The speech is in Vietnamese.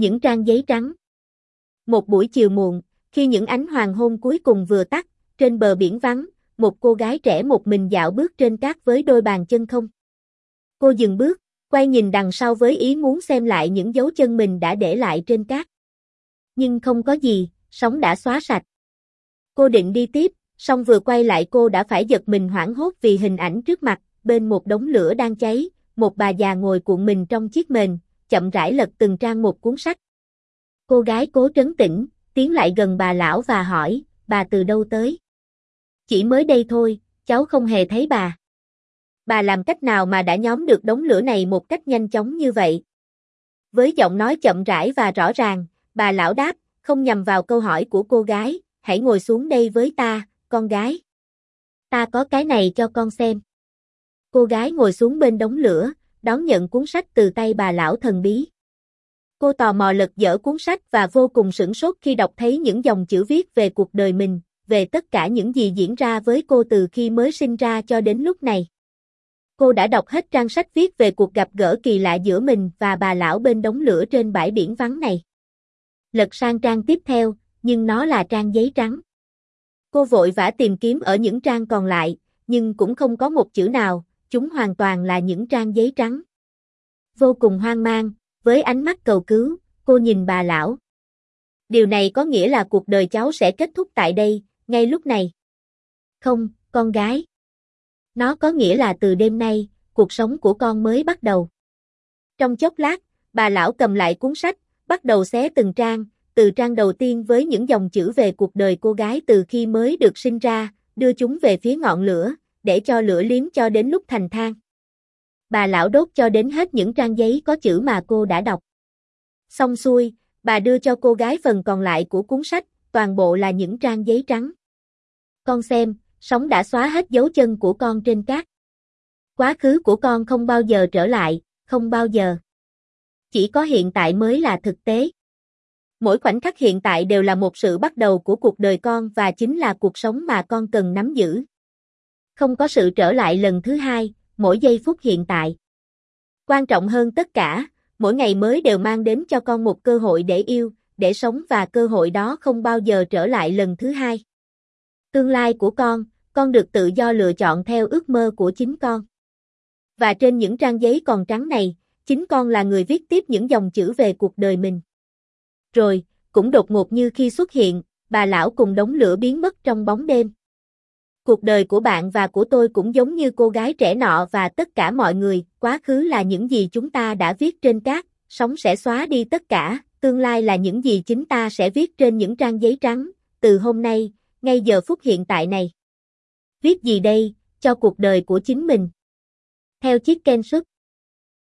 Những trang giấy trắng. Một buổi chiều muộn, khi những ánh hoàng hôn cuối cùng vừa tắt, trên bờ biển vắng, một cô gái trẻ một mình dạo bước trên cát với đôi bàn chân không. Cô dừng bước, quay nhìn đằng sau với ý muốn xem lại những dấu chân mình đã để lại trên cát. Nhưng không có gì, sóng đã xóa sạch. Cô định đi tiếp, song vừa quay lại cô đã phải giật mình hoảng hốt vì hình ảnh trước mặt, bên một đống lửa đang cháy, một bà già ngồi cuộn mình trong chiếc mền, chậm rãi lật từng trang một cuốn sách. Cô gái cố trấn tĩnh, tiến lại gần bà lão và hỏi, bà từ đâu tới? Chỉ mới đây thôi, cháu không hề thấy bà. Bà làm cách nào mà đã nhóm được đống lửa này một cách nhanh chóng như vậy? Với giọng nói chậm rãi và rõ ràng, bà lão đáp, không nhằm vào câu hỏi của cô gái, hãy ngồi xuống đây với ta, con gái. Ta có cái này cho con xem. Cô gái ngồi xuống bên đống lửa, đón nhận cuốn sách từ tay bà lão thần bí. Cô tò mò lật dở cuốn sách và vô cùng sửng sốt khi đọc thấy những dòng chữ viết về cuộc đời mình, về tất cả những gì diễn ra với cô từ khi mới sinh ra cho đến lúc này. Cô đã đọc hết trang sách viết về cuộc gặp gỡ kỳ lạ giữa mình và bà lão bên đống lửa trên bãi biển vắng này. Lật sang trang tiếp theo, nhưng nó là trang giấy trắng. Cô vội vã tìm kiếm ở những trang còn lại, nhưng cũng không có một chữ nào, chúng hoàn toàn là những trang giấy trắng. Vô cùng hoang mang, với ánh mắt cầu cứu, cô nhìn bà lão. Điều này có nghĩa là cuộc đời cháu sẽ kết thúc tại đây, ngay lúc này. Không, con gái. Nó có nghĩa là từ đêm nay, cuộc sống của con mới bắt đầu. Trong chốc lát, bà lão cầm lại cuốn sách, bắt đầu xé từng trang, từ trang đầu tiên với những dòng chữ về cuộc đời cô gái từ khi mới được sinh ra, đưa chúng về phía ngọn lửa, để cho lửa liếm cho đến lúc thành than. Bà lão đốt cho đến hết những trang giấy có chữ mà cô đã đọc. Xong xuôi, bà đưa cho cô gái phần còn lại của cuốn sách, toàn bộ là những trang giấy trắng. Con xem, sóng đã xóa hết dấu chân của con trên cát. Quá khứ của con không bao giờ trở lại, không bao giờ. Chỉ có hiện tại mới là thực tế. Mỗi khoảnh khắc hiện tại đều là một sự bắt đầu của cuộc đời con và chính là cuộc sống mà con cần nắm giữ. Không có sự trở lại lần thứ hai, mỗi giây phút hiện tại. Quan trọng hơn tất cả, mỗi ngày mới đều mang đến cho con một cơ hội để yêu, để sống và cơ hội đó không bao giờ trở lại lần thứ hai. Tương lai của con, con được tự do lựa chọn theo ước mơ của chính con. Và trên những trang giấy còn trắng này, chính con là người viết tiếp những dòng chữ về cuộc đời mình. Rồi, cũng đột ngột như khi xuất hiện, bà lão cùng đống lửa biến mất trong bóng đêm. Cuộc đời của bạn và của tôi cũng giống như cô gái trẻ nọ và tất cả mọi người, quá khứ là những gì chúng ta đã viết trên cát, sóng sẽ xóa đi tất cả, tương lai là những gì chính ta sẽ viết trên những trang giấy trắng, từ hôm nay, ngay giờ phút hiện tại này. Viết gì đây, cho cuộc đời của chính mình? Theo chiếc Ken xuất